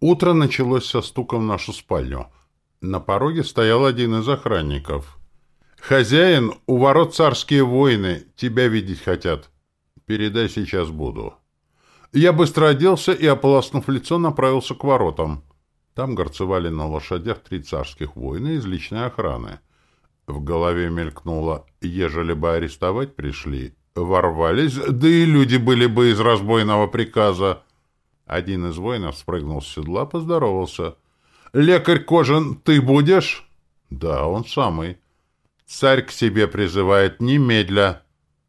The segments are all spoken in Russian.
Утро началось со стуком в нашу спальню. На пороге стоял один из охранников. «Хозяин, у ворот царские воины, тебя видеть хотят. Передай, сейчас буду». Я быстро оделся и, ополоснув лицо, направился к воротам. Там горцевали на лошадях три царских воина из личной охраны. В голове мелькнуло, ежели бы арестовать пришли, ворвались, да и люди были бы из разбойного приказа. Один из воинов спрыгнул с седла, поздоровался. «Лекарь Кожин, ты будешь?» «Да, он самый». «Царь к себе призывает немедля».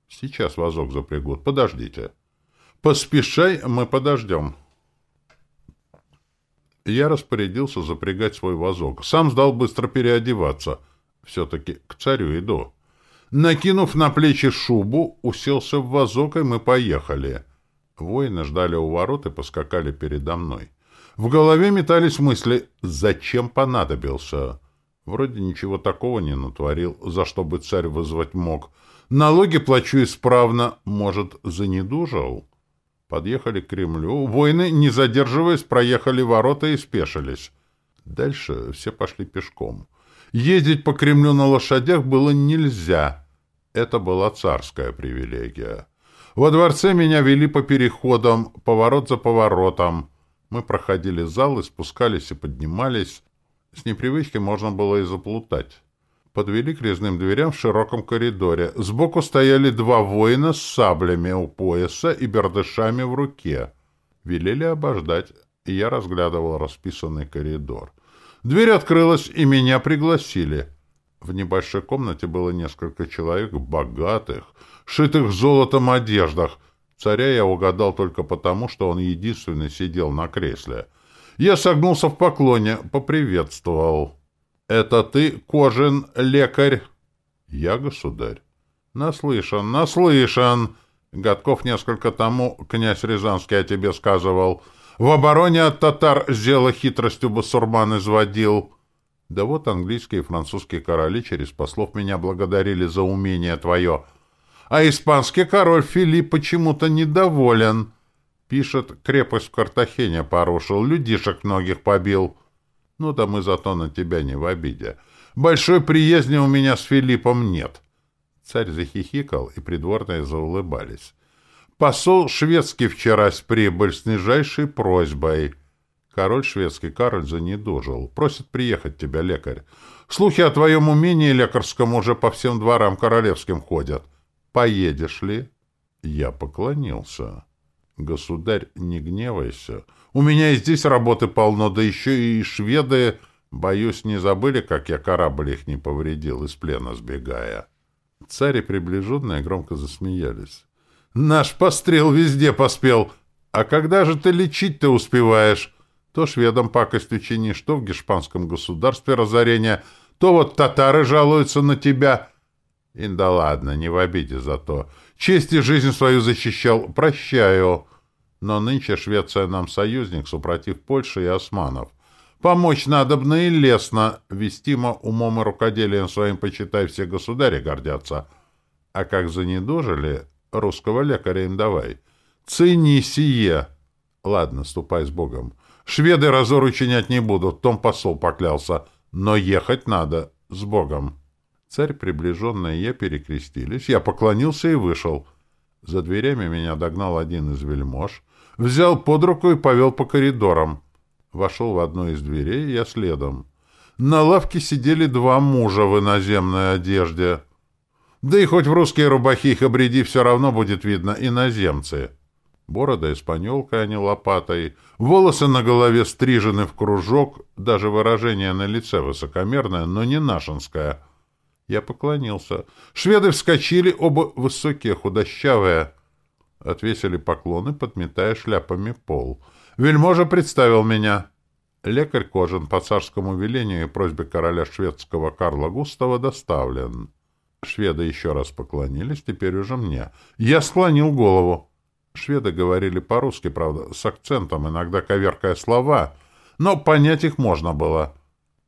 «Сейчас вазок запрягут, подождите». «Поспешай, мы подождем». Я распорядился запрягать свой вазок. Сам сдал быстро переодеваться. Все-таки к царю иду. Накинув на плечи шубу, уселся в вазок, и мы поехали. Воины ждали у ворот и поскакали передо мной. В голове метались мысли «Зачем понадобился?» Вроде ничего такого не натворил, за что бы царь вызвать мог. Налоги плачу исправно, может, занедужил? Подъехали к Кремлю. Воины, не задерживаясь, проехали ворота и спешились. Дальше все пошли пешком. Ездить по Кремлю на лошадях было нельзя. Это была царская привилегия. Во дворце меня вели по переходам, поворот за поворотом. Мы проходили залы, спускались и поднимались. С непривычки можно было и заплутать. Подвели к резным дверям в широком коридоре. Сбоку стояли два воина с саблями у пояса и бердышами в руке. Велели обождать, и я разглядывал расписанный коридор. Дверь открылась, и меня пригласили. В небольшой комнате было несколько человек богатых, шитых золотом одеждах. Царя я угадал только потому, что он единственный сидел на кресле. Я согнулся в поклоне, поприветствовал. «Это ты, Кожин, лекарь?» «Я, государь». «Наслышан, наслышан!» Годков несколько тому князь Рязанский о тебе сказывал. В обороне от татар зело хитростью басурман изводил. Да вот английские и французские короли через послов меня благодарили за умение твое — а испанский король Филипп почему-то недоволен. Пишет, крепость в Картахене порушил, людишек многих побил. Ну да мы зато на тебя не в обиде. Большой приязни у меня с Филиппом нет. Царь захихикал, и придворные заулыбались. Посол шведский вчера прибыль с нижайшей просьбой. Король шведский Кароль занедужил. Просит приехать тебя, лекарь. Слухи о твоем умении лекарском уже по всем дворам королевским ходят. Поедешь ли? Я поклонился. Государь, не гневайся. У меня и здесь работы полно, да еще и шведы, боюсь, не забыли, как я корабль их не повредил, из плена сбегая. Цари приближенные громко засмеялись. Наш пострел везде поспел. А когда же ты лечить-то успеваешь? То шведам пакость учинишь, то в гешпанском государстве разорение, то вот татары жалуются на тебя — и да ладно, не в обиде за то. Честь и жизнь свою защищал, прощаю. Но нынче Швеция нам союзник, супротив Польши и османов. Помочь надобно и лестно, вестимо умом и рукоделием своим, почитай, все государи гордятся. А как занедужили, русского лекаря им давай. Цени сие. Ладно, ступай с Богом. Шведы разор учинять не будут, том посол поклялся. Но ехать надо с Богом. Царь, приближенный и я перекрестились. Я поклонился и вышел. За дверями меня догнал один из вельмож, взял под руку и повел по коридорам. Вошел в одну из дверей, я следом. На лавке сидели два мужа в иноземной одежде. Да и хоть в русские рубахи их обреди, все равно будет видно иноземцы. Борода испанелкой, а не лопатой. Волосы на голове стрижены в кружок, даже выражение на лице высокомерное, но не нашинское — я поклонился. Шведы вскочили, оба высокие, худощавые. Отвесили поклоны, подметая шляпами пол. Вельможа представил меня. Лекарь Кожин по царскому велению и просьбе короля шведского Карла Густава доставлен. Шведы еще раз поклонились, теперь уже мне. Я склонил голову. Шведы говорили по-русски, правда, с акцентом, иногда коверкая слова, но понять их можно было.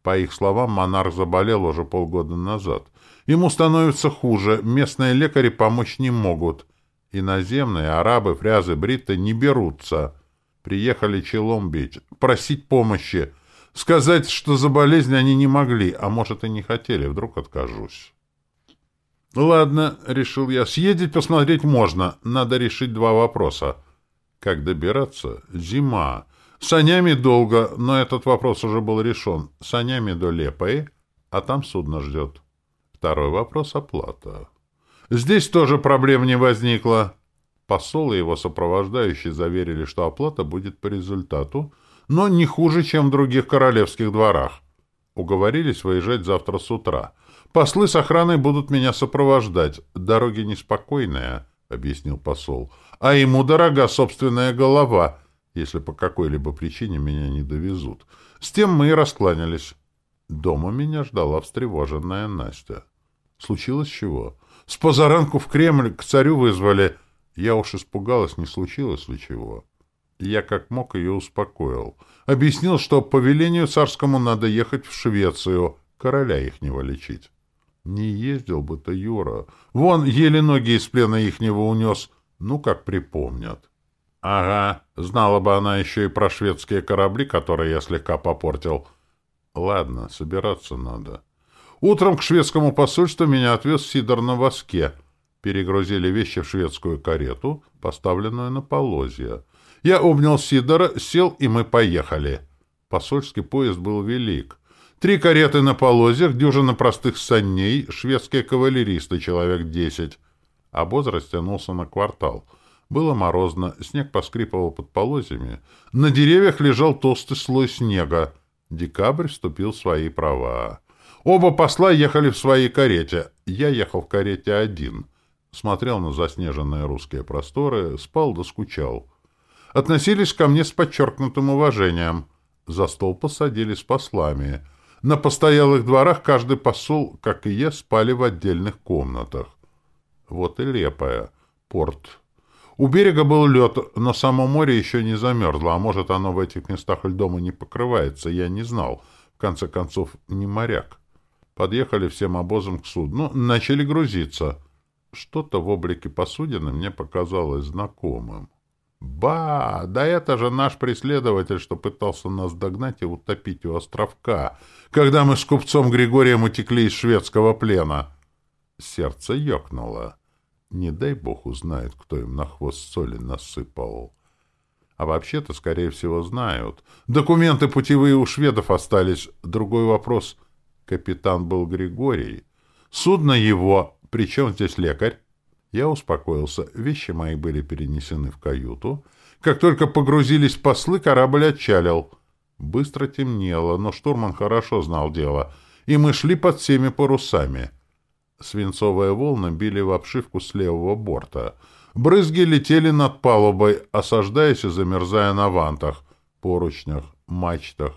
По их словам, монарх заболел уже полгода назад. Ему становится хуже, местные лекари помочь не могут. Иноземные, арабы, фрязы, бритты не берутся. Приехали челом бить, просить помощи. Сказать, что за болезнь они не могли, а может и не хотели, вдруг откажусь. Ладно, решил я, съездить посмотреть можно, надо решить два вопроса. Как добираться? Зима. Санями долго, но этот вопрос уже был решен. Санями до Лепой, а там судно ждет. Второй вопрос — оплата. Здесь тоже проблем не возникло. Посол и его сопровождающие заверили, что оплата будет по результату, но не хуже, чем в других королевских дворах. Уговорились выезжать завтра с утра. Послы с охраной будут меня сопровождать. Дороги неспокойные, — объяснил посол. А ему дорога собственная голова, если по какой-либо причине меня не довезут. С тем мы и раскланялись. Дома меня ждала встревоженная Настя. Случилось чего? С позаранку в Кремль к царю вызвали — я уж испугалась, не случилось ли чего. Я как мог ее успокоил. Объяснил, что по велению царскому надо ехать в Швецию, короля ихнего лечить. Не ездил бы то Юра. Вон, еле ноги из плена ихнего унес. Ну, как припомнят. Ага, знала бы она еще и про шведские корабли, которые я слегка попортил. Ладно, собираться надо. Утром к шведскому посольству меня отвез Сидор на воске — перегрузили вещи в шведскую карету, поставленную на полозья. Я обнял Сидора, сел, и мы поехали. Посольский поезд был велик. Три кареты на полозьях, дюжина простых саней, шведские кавалеристы, человек десять. Обоз растянулся на квартал. Было морозно, снег поскрипывал под полозьями. На деревьях лежал толстый слой снега. Декабрь вступил в свои права. Оба посла ехали в своей карете. Я ехал в карете один — смотрел на заснеженные русские просторы, спал да скучал. Относились ко мне с подчеркнутым уважением. За стол посадили с послами. На постоялых дворах каждый посол, как и я, спали в отдельных комнатах. Вот и Лепая, порт. У берега был лед, но само море еще не замерзло, а может, оно в этих местах льдом и не покрывается, я не знал. В конце концов, не моряк. Подъехали всем обозом к судну, начали грузиться — что-то в облике посудины мне показалось знакомым. «Ба! Да это же наш преследователь, что пытался нас догнать и утопить у островка, когда мы с купцом Григорием утекли из шведского плена!» Сердце ёкнуло. Не дай бог узнает, кто им на хвост соли насыпал. А вообще-то, скорее всего, знают. Документы путевые у шведов остались. Другой вопрос. Капитан был Григорий. Судно его, «При чем здесь лекарь?» Я успокоился. Вещи мои были перенесены в каюту. Как только погрузились послы, корабль отчалил. Быстро темнело, но штурман хорошо знал дело, и мы шли под всеми парусами. Свинцовые волны били в обшивку с левого борта. Брызги летели над палубой, осаждаясь и замерзая на вантах, поручнях, мачтах.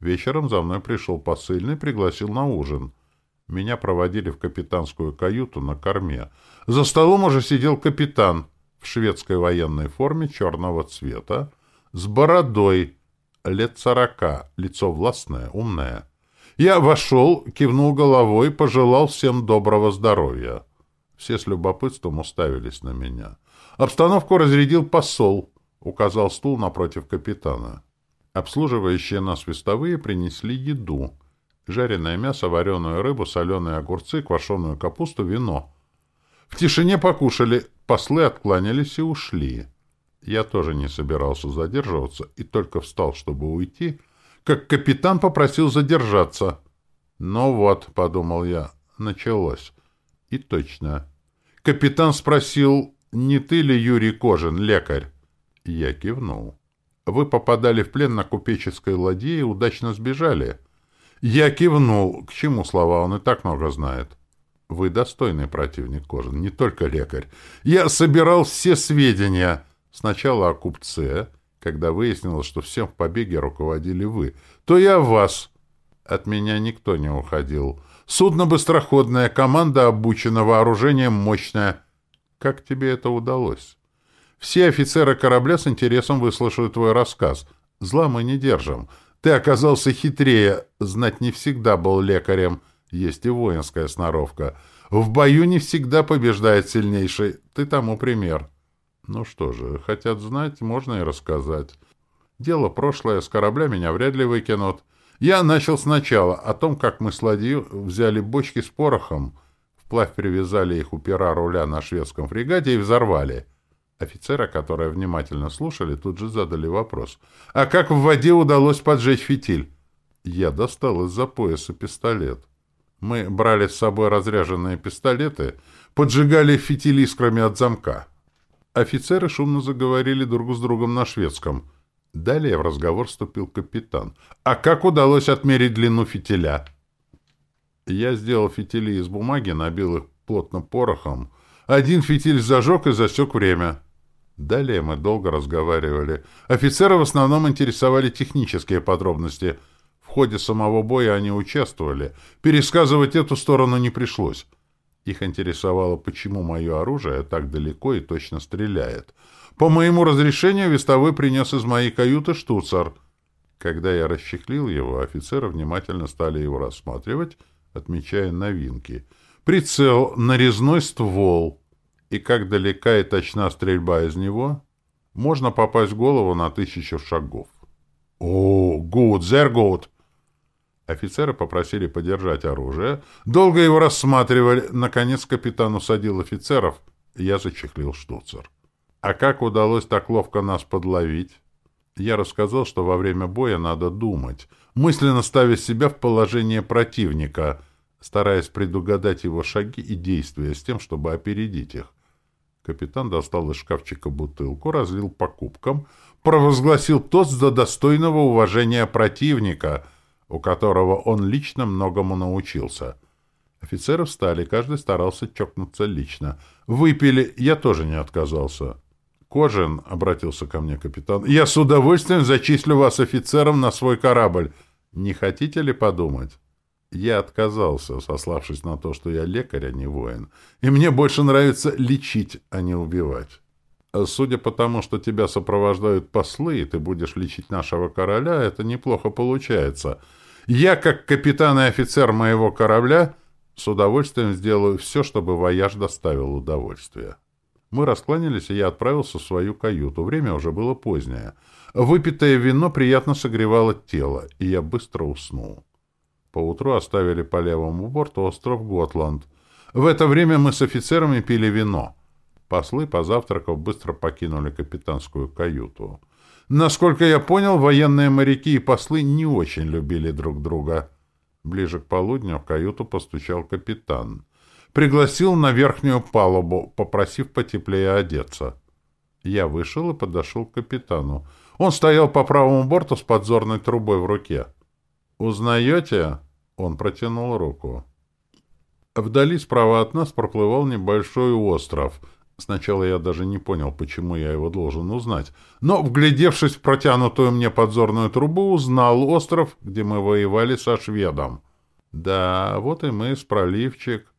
Вечером за мной пришел посыльный, пригласил на ужин — меня проводили в капитанскую каюту на корме. За столом уже сидел капитан в шведской военной форме черного цвета, с бородой, лет сорока, лицо властное, умное. Я вошел, кивнул головой, пожелал всем доброго здоровья. Все с любопытством уставились на меня. Обстановку разрядил посол, указал стул напротив капитана. Обслуживающие нас вестовые принесли еду — жареное мясо, вареную рыбу, соленые огурцы, квашеную капусту, вино. В тишине покушали, послы откланялись и ушли. Я тоже не собирался задерживаться и только встал, чтобы уйти, как капитан попросил задержаться. «Ну вот», — подумал я, — началось. И точно. Капитан спросил, не ты ли Юрий Кожин, лекарь? Я кивнул. «Вы попадали в плен на купеческой ладье и удачно сбежали». Я кивнул. К чему слова? Он и так много знает. Вы достойный противник, Кожин, не только лекарь. Я собирал все сведения. Сначала о купце, когда выяснилось, что всем в побеге руководили вы. То я вас. От меня никто не уходил. Судно быстроходное, команда обучена, вооружение мощное. Как тебе это удалось? Все офицеры корабля с интересом выслушают твой рассказ. Зла мы не держим. Ты оказался хитрее, знать не всегда был лекарем, есть и воинская сноровка. В бою не всегда побеждает сильнейший, ты тому пример. Ну что же, хотят знать, можно и рассказать. Дело прошлое, с корабля меня вряд ли выкинут. Я начал сначала о том, как мы с ладью взяли бочки с порохом, вплавь привязали их у пера руля на шведском фрегате и взорвали. Офицеры, которые внимательно слушали, тут же задали вопрос. «А как в воде удалось поджечь фитиль?» Я достал из-за пояса пистолет. Мы брали с собой разряженные пистолеты, поджигали фитиль искрами от замка. Офицеры шумно заговорили друг с другом на шведском. Далее в разговор вступил капитан. «А как удалось отмерить длину фитиля?» Я сделал фитили из бумаги, набил их плотно порохом. Один фитиль зажег и засек время. Далее мы долго разговаривали. Офицеры в основном интересовали технические подробности. В ходе самого боя они участвовали. Пересказывать эту сторону не пришлось. Их интересовало, почему мое оружие так далеко и точно стреляет. По моему разрешению вестовой принес из моей каюты штуцер. Когда я расчехлил его, офицеры внимательно стали его рассматривать, отмечая новинки. Прицел, нарезной ствол — и как далека и точна стрельба из него, можно попасть в голову на тысячу шагов. «О, гуд, зер гуд!» Офицеры попросили подержать оружие, долго его рассматривали. Наконец капитан усадил офицеров, я зачехлил штуцер. А как удалось так ловко нас подловить? Я рассказал, что во время боя надо думать, мысленно ставя себя в положение противника — стараясь предугадать его шаги и действия с тем, чтобы опередить их. Капитан достал из шкафчика бутылку, разлил по кубкам, провозгласил тост за достойного уважения противника, у которого он лично многому научился. Офицеры встали, каждый старался чокнуться лично. Выпили, я тоже не отказался. «Кожин», — обратился ко мне капитан, — «я с удовольствием зачислю вас офицером на свой корабль. Не хотите ли подумать?» Я отказался, сославшись на то, что я лекарь, а не воин, и мне больше нравится лечить, а не убивать. Судя по тому, что тебя сопровождают послы, и ты будешь лечить нашего короля, это неплохо получается. Я, как капитан и офицер моего корабля, с удовольствием сделаю все, чтобы вояж доставил удовольствие. Мы раскланялись, и я отправился в свою каюту. Время уже было позднее. Выпитое вино приятно согревало тело, и я быстро уснул. Поутру оставили по левому борту остров Готланд. В это время мы с офицерами пили вино. Послы, позавтракав, быстро покинули капитанскую каюту. Насколько я понял, военные моряки и послы не очень любили друг друга. Ближе к полудню в каюту постучал капитан. Пригласил на верхнюю палубу, попросив потеплее одеться. Я вышел и подошел к капитану. Он стоял по правому борту с подзорной трубой в руке. «Узнаете?» Он протянул руку. Вдали справа от нас проплывал небольшой остров. Сначала я даже не понял, почему я его должен узнать. Но, вглядевшись в протянутую мне подзорную трубу, узнал остров, где мы воевали со шведом. Да, вот и мы с проливчик.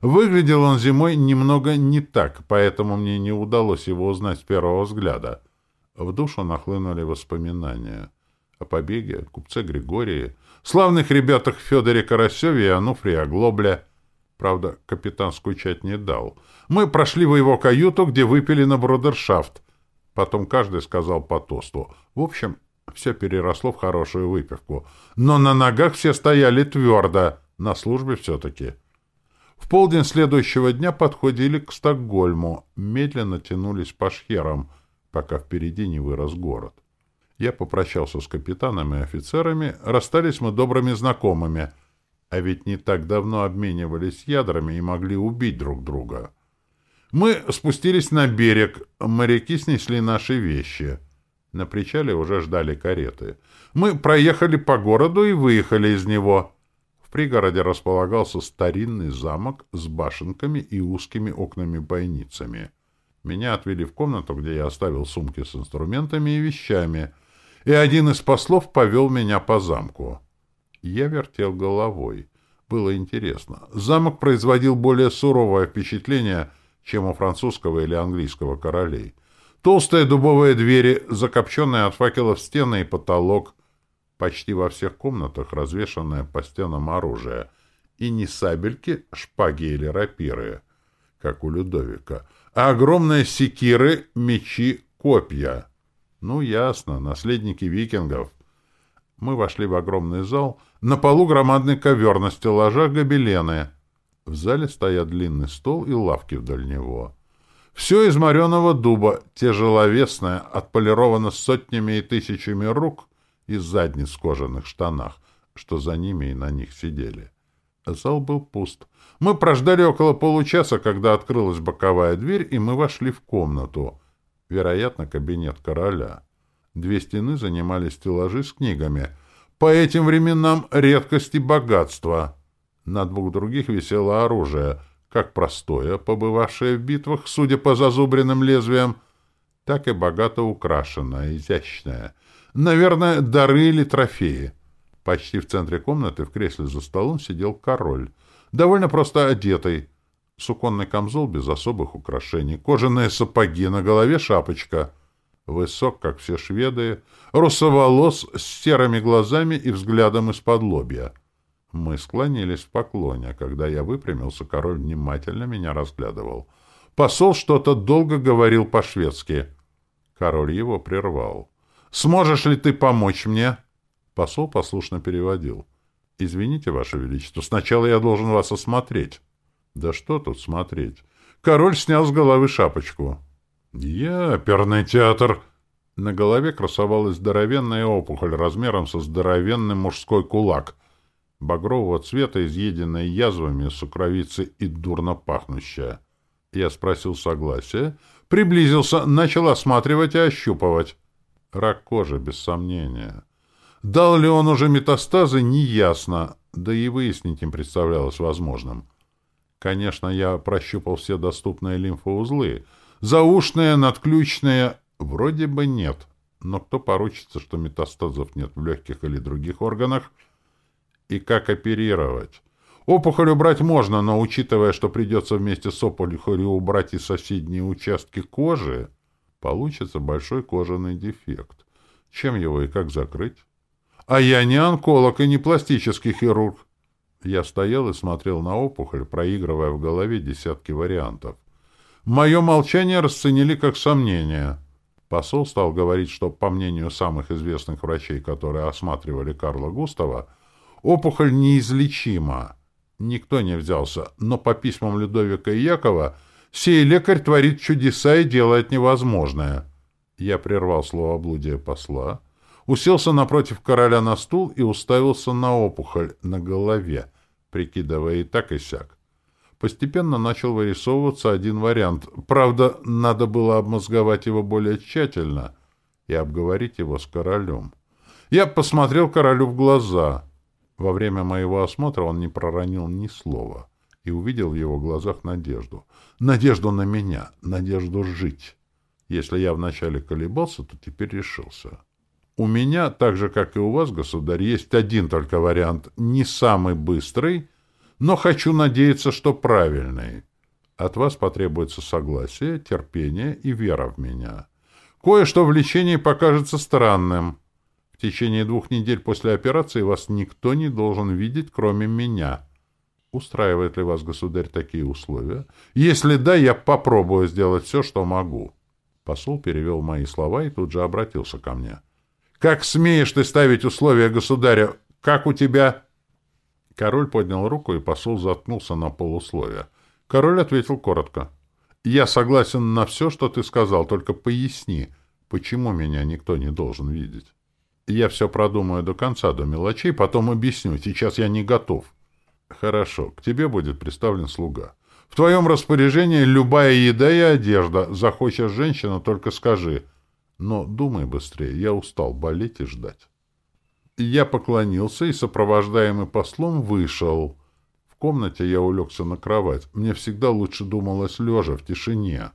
Выглядел он зимой немного не так, поэтому мне не удалось его узнать с первого взгляда. В душу нахлынули воспоминания о побеге, купце Григории, славных ребятах Федоре Карасеве и Ануфрии Оглобле. Правда, капитан скучать не дал. Мы прошли в его каюту, где выпили на брудершафт. Потом каждый сказал по тосту. В общем, все переросло в хорошую выпивку. Но на ногах все стояли твердо, на службе все-таки. В полдень следующего дня подходили к Стокгольму, медленно тянулись по шхерам, пока впереди не вырос город. Я попрощался с капитанами и офицерами, расстались мы добрыми знакомыми, а ведь не так давно обменивались ядрами и могли убить друг друга. Мы спустились на берег, моряки снесли наши вещи. На причале уже ждали кареты. Мы проехали по городу и выехали из него. В пригороде располагался старинный замок с башенками и узкими окнами-бойницами. Меня отвели в комнату, где я оставил сумки с инструментами и вещами — и один из послов повел меня по замку. Я вертел головой. Было интересно. Замок производил более суровое впечатление, чем у французского или английского королей. Толстые дубовые двери, закопченные от факелов стены и потолок, почти во всех комнатах развешанное по стенам оружие, и не сабельки, шпаги или рапиры, как у Людовика, а огромные секиры, мечи, копья — Ну, ясно, наследники викингов. Мы вошли в огромный зал. На полу громадный ковер, на стеллажах гобелены. В зале стоят длинный стол и лавки вдоль него. Все из мореного дуба, тяжеловесное, отполировано сотнями и тысячами рук и задниц в кожаных штанах, что за ними и на них сидели. Зал был пуст. Мы прождали около получаса, когда открылась боковая дверь, и мы вошли в комнату. Вероятно, кабинет короля. Две стены занимали стеллажи с книгами. По этим временам редкость и богатство. На двух других висело оружие, как простое, побывавшее в битвах, судя по зазубренным лезвиям, так и богато украшенное, изящное. Наверное, дары или трофеи. Почти в центре комнаты, в кресле за столом, сидел король. Довольно просто одетый. Суконный камзол без особых украшений, кожаные сапоги, на голове шапочка. Высок, как все шведы, русоволос, с серыми глазами и взглядом из-под лобья. Мы склонились в поклоне. Когда я выпрямился, король внимательно меня разглядывал. Посол что-то долго говорил по-шведски. Король его прервал. «Сможешь ли ты помочь мне?» Посол послушно переводил. «Извините, Ваше Величество, сначала я должен вас осмотреть». «Да что тут смотреть?» Король снял с головы шапочку. «Я оперный театр!» На голове красовалась здоровенная опухоль размером со здоровенный мужской кулак, багрового цвета, изъеденная язвами, сукровицы и дурно пахнущая. Я спросил согласия, приблизился, начал осматривать и ощупывать. Рак кожи, без сомнения. Дал ли он уже метастазы, неясно, да и выяснить им представлялось возможным. Конечно, я прощупал все доступные лимфоузлы. Заушные, надключные вроде бы нет. Но кто поручится, что метастазов нет в легких или других органах? И как оперировать? Опухоль убрать можно, но учитывая, что придется вместе с опухолью убрать и соседние участки кожи, получится большой кожаный дефект. Чем его и как закрыть? А я не онколог и не пластический хирург. Я стоял и смотрел на опухоль, проигрывая в голове десятки вариантов. Мое молчание расценили как сомнение. Посол стал говорить, что, по мнению самых известных врачей, которые осматривали Карла Густава, опухоль неизлечима. Никто не взялся, но по письмам Людовика и Якова сей лекарь творит чудеса и делает невозможное. Я прервал словоблудие посла, уселся напротив короля на стул и уставился на опухоль на голове, прикидывая и так и сяк. Постепенно начал вырисовываться один вариант. Правда, надо было обмозговать его более тщательно и обговорить его с королем. Я посмотрел королю в глаза. Во время моего осмотра он не проронил ни слова и увидел в его глазах надежду. Надежду на меня, надежду жить. Если я вначале колебался, то теперь решился. У меня, так же, как и у вас, государь, есть один только вариант, не самый быстрый, но хочу надеяться, что правильный. От вас потребуется согласие, терпение и вера в меня. Кое-что в лечении покажется странным. В течение двух недель после операции вас никто не должен видеть, кроме меня. Устраивает ли вас, государь, такие условия? Если да, я попробую сделать все, что могу. Посол перевел мои слова и тут же обратился ко мне. — как смеешь ты ставить условия государя? Как у тебя...» Король поднял руку, и посол заткнулся на полусловие. Король ответил коротко. «Я согласен на все, что ты сказал, только поясни, почему меня никто не должен видеть. Я все продумаю до конца, до мелочей, потом объясню. Сейчас я не готов». «Хорошо, к тебе будет представлен слуга. В твоем распоряжении любая еда и одежда. Захочешь женщину, только скажи». Но думай быстрее, я устал болеть и ждать. Я поклонился и, сопровождаемый послом, вышел. В комнате я улегся на кровать. Мне всегда лучше думалось лежа, в тишине.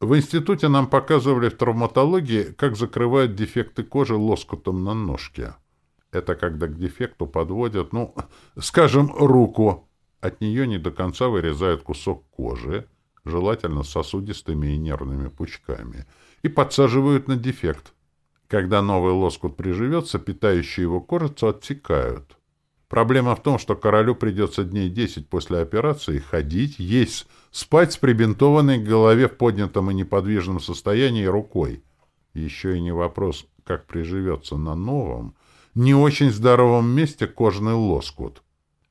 В институте нам показывали в травматологии, как закрывают дефекты кожи лоскутом на ножке. Это когда к дефекту подводят, ну, скажем, руку. От нее не до конца вырезают кусок кожи, желательно сосудистыми и нервными пучками — и подсаживают на дефект. Когда новый лоскут приживется, питающие его кожицу отсекают. Проблема в том, что королю придется дней десять после операции ходить, есть, спать с прибинтованной к голове в поднятом и неподвижном состоянии рукой. Еще и не вопрос, как приживется на новом, не очень здоровом месте кожный лоскут.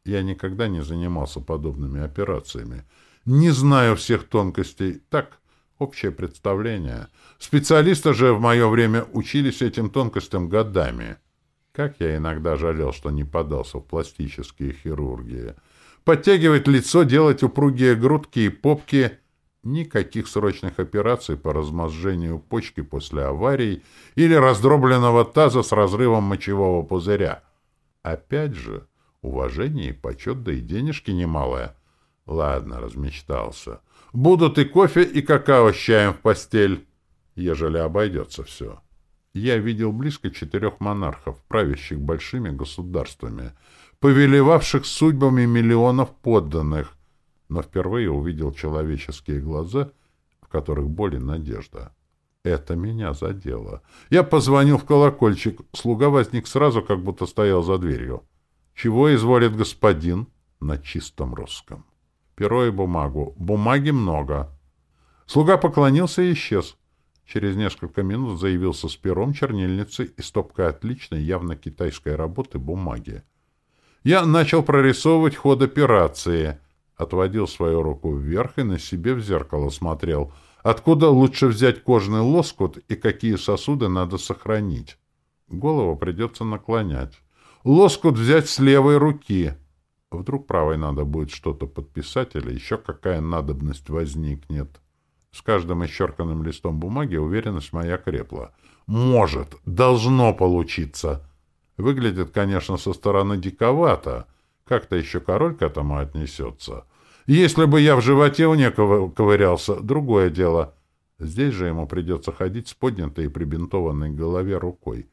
Я никогда не занимался подобными операциями. Не знаю всех тонкостей. Так, общее представление. Специалисты же в мое время учились этим тонкостям годами. Как я иногда жалел, что не подался в пластические хирургии. Подтягивать лицо, делать упругие грудки и попки. Никаких срочных операций по размозжению почки после аварий или раздробленного таза с разрывом мочевого пузыря. Опять же, уважение и почет, да и денежки немалые. Ладно, размечтался. Будут и кофе, и какао с чаем в постель, ежели обойдется все. Я видел близко четырех монархов, правящих большими государствами, повелевавших судьбами миллионов подданных, но впервые увидел человеческие глаза, в которых боль надежда. Это меня задело. Я позвонил в колокольчик. Слуга возник сразу, как будто стоял за дверью. «Чего изволит господин?» На чистом русском. Перо и бумагу. Бумаги много. Слуга поклонился и исчез. Через несколько минут заявился с пером, чернильницей и стопкой отличной, явно китайской работы бумаги. Я начал прорисовывать ход операции. Отводил свою руку вверх и на себе в зеркало смотрел. Откуда лучше взять кожный лоскут и какие сосуды надо сохранить? Голову придется наклонять. Лоскут взять с левой руки. Вдруг правой надо будет что-то подписать или еще какая надобность возникнет. С каждым исчерканным листом бумаги уверенность моя крепла. Может, должно получиться. Выглядит, конечно, со стороны диковато. Как-то еще король к этому отнесется. Если бы я в животе у некого ковырялся, другое дело. Здесь же ему придется ходить с поднятой и прибинтованной голове рукой.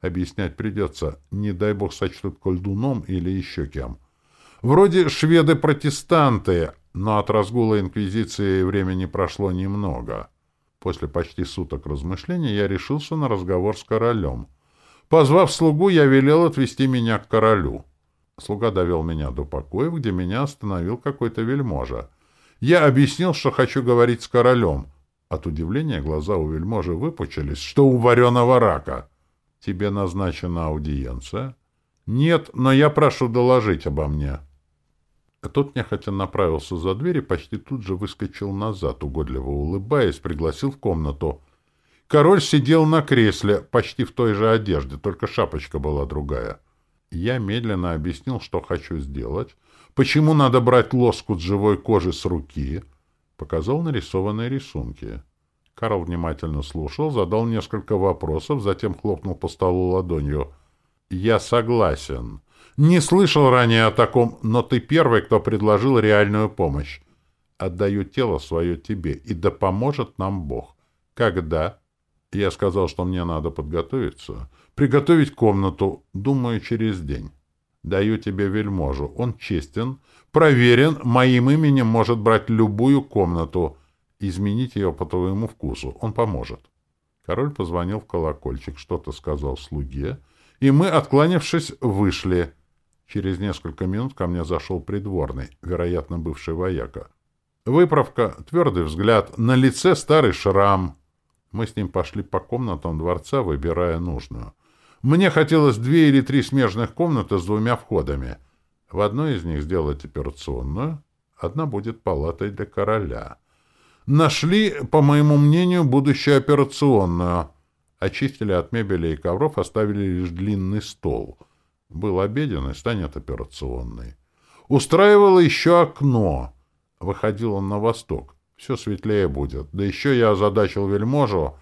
Объяснять придется, не дай бог сочтут кольдуном или еще кем. Вроде шведы-протестанты, но от разгула инквизиции времени прошло немного. После почти суток размышлений я решился на разговор с королем. Позвав слугу, я велел отвести меня к королю. Слуга довел меня до покоев, где меня остановил какой-то вельможа. Я объяснил, что хочу говорить с королем. От удивления глаза у вельможи выпучились, что у вареного рака. «Тебе назначена аудиенция?» «Нет, но я прошу доложить обо мне». А тот нехотя направился за дверь и почти тут же выскочил назад, угодливо улыбаясь, пригласил в комнату. Король сидел на кресле, почти в той же одежде, только шапочка была другая. Я медленно объяснил, что хочу сделать, почему надо брать лоскут живой кожи с руки, показал нарисованные рисунки. Карл внимательно слушал, задал несколько вопросов, затем хлопнул по столу ладонью. «Я согласен. Не слышал ранее о таком, но ты первый, кто предложил реальную помощь. Отдаю тело свое тебе, и да поможет нам Бог. Когда? Я сказал, что мне надо подготовиться. Приготовить комнату, думаю, через день. Даю тебе вельможу. Он честен, проверен, моим именем может брать любую комнату. Изменить ее по твоему вкусу. Он поможет. Король позвонил в колокольчик, что-то сказал слуге, и мы, откланившись, вышли. Через несколько минут ко мне зашел придворный, вероятно, бывший вояка. Выправка, твердый взгляд, на лице старый шрам. Мы с ним пошли по комнатам дворца, выбирая нужную. Мне хотелось две или три смежных комнаты с двумя входами. В одной из них сделать операционную, одна будет палатой для короля. Нашли, по моему мнению, будущую операционную. Очистили от мебели и ковров, оставили лишь длинный стол — был обеденный, станет операционной. Устраивало еще окно. Выходил он на восток. Все светлее будет. Да еще я озадачил вельможу.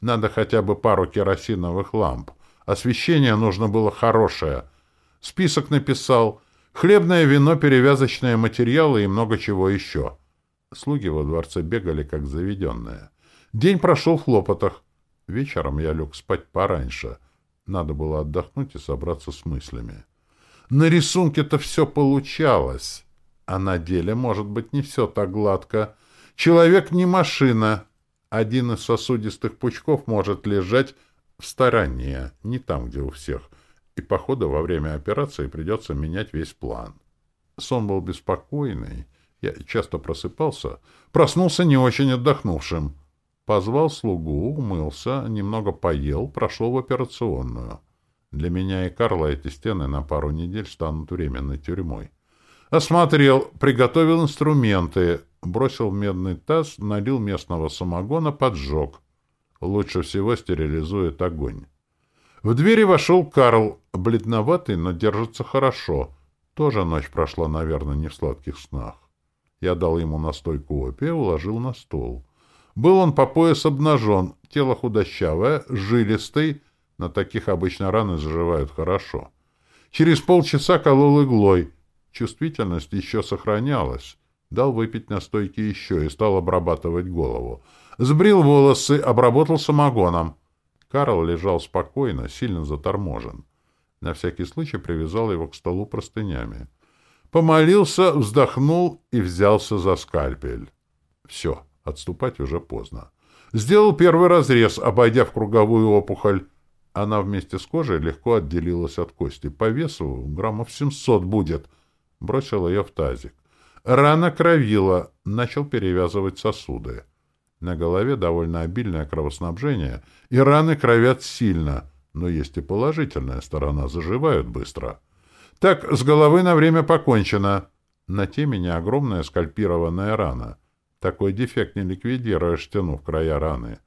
Надо хотя бы пару керосиновых ламп. Освещение нужно было хорошее. Список написал. Хлебное вино, перевязочные материалы и много чего еще. Слуги во дворце бегали, как заведенные. День прошел в хлопотах. Вечером я лег спать пораньше — надо было отдохнуть и собраться с мыслями. На рисунке-то все получалось, а на деле, может быть, не все так гладко. Человек не машина. Один из сосудистых пучков может лежать в стороне, не там, где у всех. И, походу, во время операции придется менять весь план. Сон был беспокойный. Я часто просыпался. Проснулся не очень отдохнувшим. Позвал слугу, умылся, немного поел, прошел в операционную. Для меня и Карла эти стены на пару недель станут временной тюрьмой. Осмотрел, приготовил инструменты, бросил в медный таз, налил местного самогона, поджег. Лучше всего стерилизует огонь. В двери вошел Карл, бледноватый, но держится хорошо. Тоже ночь прошла, наверное, не в сладких снах. Я дал ему настойку опия, уложил на стол. Был он по пояс обнажен, тело худощавое, жилистый, на таких обычно раны заживают хорошо. Через полчаса колол иглой. Чувствительность еще сохранялась. Дал выпить настойки еще и стал обрабатывать голову. Сбрил волосы, обработал самогоном. Карл лежал спокойно, сильно заторможен. На всякий случай привязал его к столу простынями. Помолился, вздохнул и взялся за скальпель. Все, отступать уже поздно. Сделал первый разрез, обойдя в круговую опухоль. Она вместе с кожей легко отделилась от кости. По весу граммов 700 будет. Бросил ее в тазик. Рана кровила. Начал перевязывать сосуды. На голове довольно обильное кровоснабжение, и раны кровят сильно, но есть и положительная сторона, заживают быстро. Так, с головы на время покончено. На темени огромная скальпированная рана. Такой дефект не ликвидируешь, тянув края раны.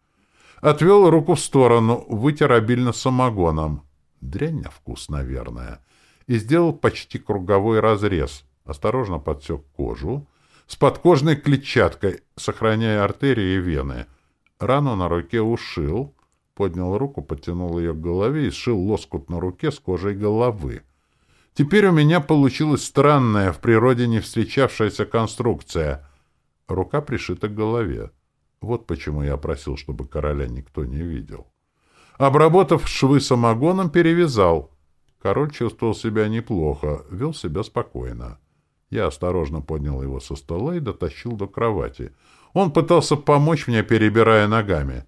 Отвел руку в сторону, вытер обильно самогоном. Дрянь на вкус, наверное. И сделал почти круговой разрез. Осторожно подсек кожу, с подкожной клетчаткой, сохраняя артерии и вены. Рану на руке ушил, поднял руку, подтянул ее к голове и сшил лоскут на руке с кожей головы. Теперь у меня получилась странная, в природе не встречавшаяся конструкция. Рука пришита к голове. Вот почему я просил, чтобы короля никто не видел. Обработав швы самогоном, перевязал. Король чувствовал себя неплохо, вел себя спокойно. Я осторожно поднял его со стола и дотащил до кровати. Он пытался помочь мне, перебирая ногами.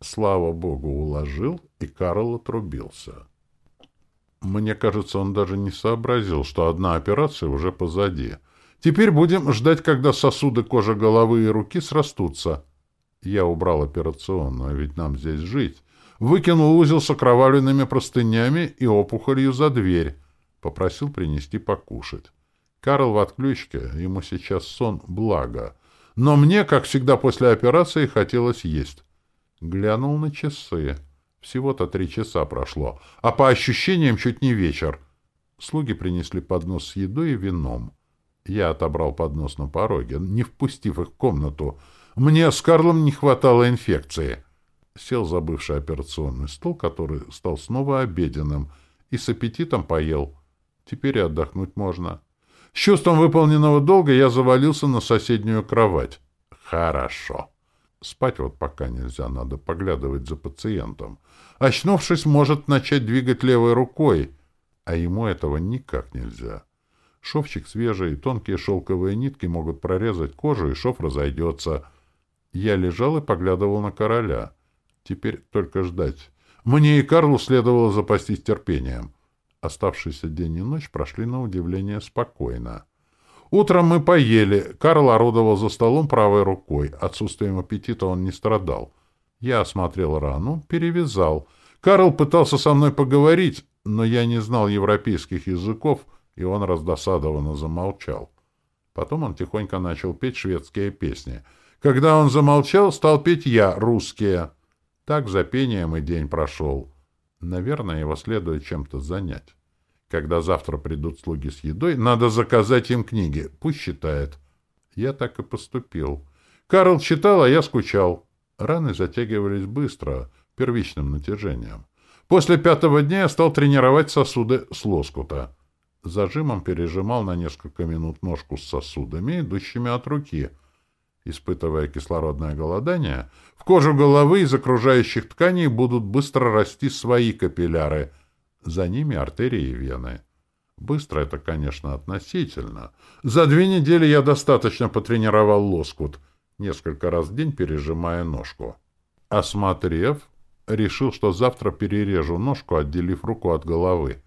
Слава богу, уложил, и Карл отрубился. Мне кажется, он даже не сообразил, что одна операция уже позади. Теперь будем ждать, когда сосуды кожи головы и руки срастутся. Я убрал операционную, ведь нам здесь жить. Выкинул узел с окровавленными простынями и опухолью за дверь. Попросил принести покушать. Карл в отключке, ему сейчас сон благо. Но мне, как всегда после операции, хотелось есть. Глянул на часы. Всего-то три часа прошло, а по ощущениям чуть не вечер. Слуги принесли поднос с едой и вином. Я отобрал поднос на пороге, не впустив их в комнату. Мне с Карлом не хватало инфекции. Сел за бывший операционный стол, который стал снова обеденным, и с аппетитом поел. Теперь и отдохнуть можно. С чувством выполненного долга я завалился на соседнюю кровать. Хорошо. Спать вот пока нельзя, надо поглядывать за пациентом. Очнувшись, может начать двигать левой рукой, а ему этого никак нельзя. Шовчик свежий, тонкие шелковые нитки могут прорезать кожу, и шов разойдется. Я лежал и поглядывал на короля. Теперь только ждать. Мне и Карлу следовало запастись терпением. Оставшийся день и ночь прошли на удивление спокойно. Утром мы поели. Карл орудовал за столом правой рукой. Отсутствием аппетита он не страдал. Я осмотрел рану, перевязал. Карл пытался со мной поговорить, но я не знал европейских языков, и он раздосадованно замолчал. Потом он тихонько начал петь шведские песни. Когда он замолчал, стал петь я, русские. Так за пением и день прошел. Наверное, его следует чем-то занять. Когда завтра придут слуги с едой, надо заказать им книги. Пусть читает. Я так и поступил. Карл читал, а я скучал. Раны затягивались быстро, первичным натяжением. После пятого дня я стал тренировать сосуды с лоскута. Зажимом пережимал на несколько минут ножку с сосудами, идущими от руки — Испытывая кислородное голодание, в кожу головы из окружающих тканей будут быстро расти свои капилляры, за ними артерии и вены. Быстро это, конечно, относительно. За две недели я достаточно потренировал лоскут, несколько раз в день пережимая ножку. Осмотрев, решил, что завтра перережу ножку, отделив руку от головы.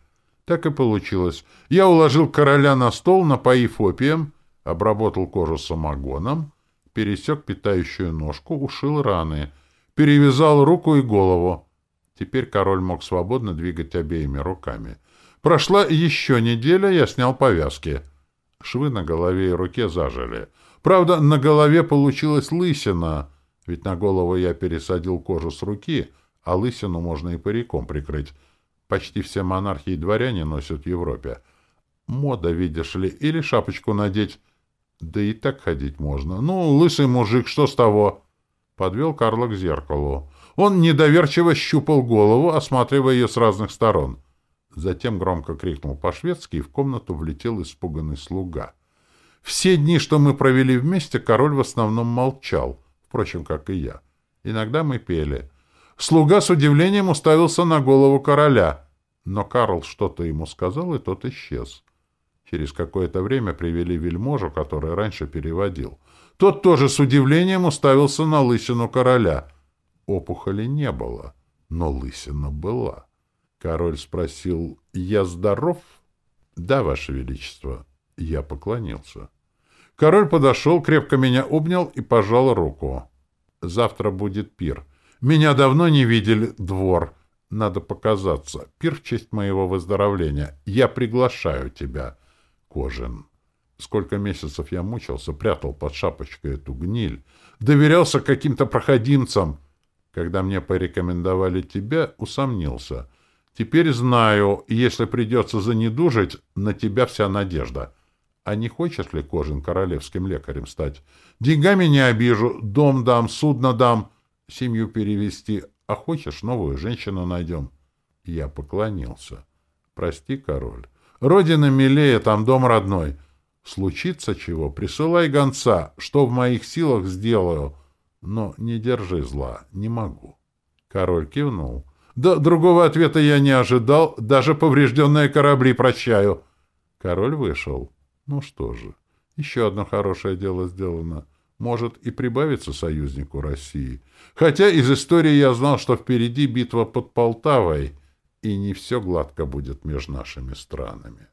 Так и получилось. Я уложил короля на стол, напоив опием, обработал кожу самогоном, пересек питающую ножку, ушил раны. перевязал руку и голову. Теперь король мог свободно двигать обеими руками. Прошла еще неделя, я снял повязки. Швы на голове и руке зажили. Правда, на голове получилась лысина, ведь на голову я пересадил кожу с руки, а лысину можно и париком прикрыть. Почти все монархи и дворяне носят в Европе. Мода, видишь ли, или шапочку надеть. Да и так ходить можно. Ну, лысый мужик, что с того? Подвел Карла к зеркалу. Он недоверчиво щупал голову, осматривая ее с разных сторон. Затем громко крикнул по-шведски, и в комнату влетел испуганный слуга. Все дни, что мы провели вместе, король в основном молчал, впрочем, как и я. Иногда мы пели. Слуга с удивлением уставился на голову короля, но Карл что-то ему сказал, и тот исчез. Через какое-то время привели вельможу, который раньше переводил. Тот тоже с удивлением уставился на лысину короля. Опухоли не было, но лысина была. Король спросил, «Я здоров?» «Да, Ваше Величество». Я поклонился. Король подошел, крепко меня обнял и пожал руку. «Завтра будет пир. Меня давно не видели двор. Надо показаться. Пир в честь моего выздоровления. Я приглашаю тебя, Кожин». Сколько месяцев я мучился, прятал под шапочкой эту гниль, доверялся каким-то проходимцам. Когда мне порекомендовали тебя, усомнился. Теперь знаю, если придется занедужить, на тебя вся надежда. А не хочешь ли, Кожин, королевским лекарем стать? Деньгами не обижу, дом дам, судно дам, семью перевести. А хочешь, новую женщину найдем? Я поклонился. Прости, король. Родина милее, там дом родной. Случится чего, присылай гонца, что в моих силах сделаю, но не держи зла, не могу. Король кивнул. Да другого ответа я не ожидал, даже поврежденные корабли прощаю. Король вышел. Ну что же, еще одно хорошее дело сделано. Может и прибавиться союзнику России. Хотя из истории я знал, что впереди битва под Полтавой, и не все гладко будет между нашими странами.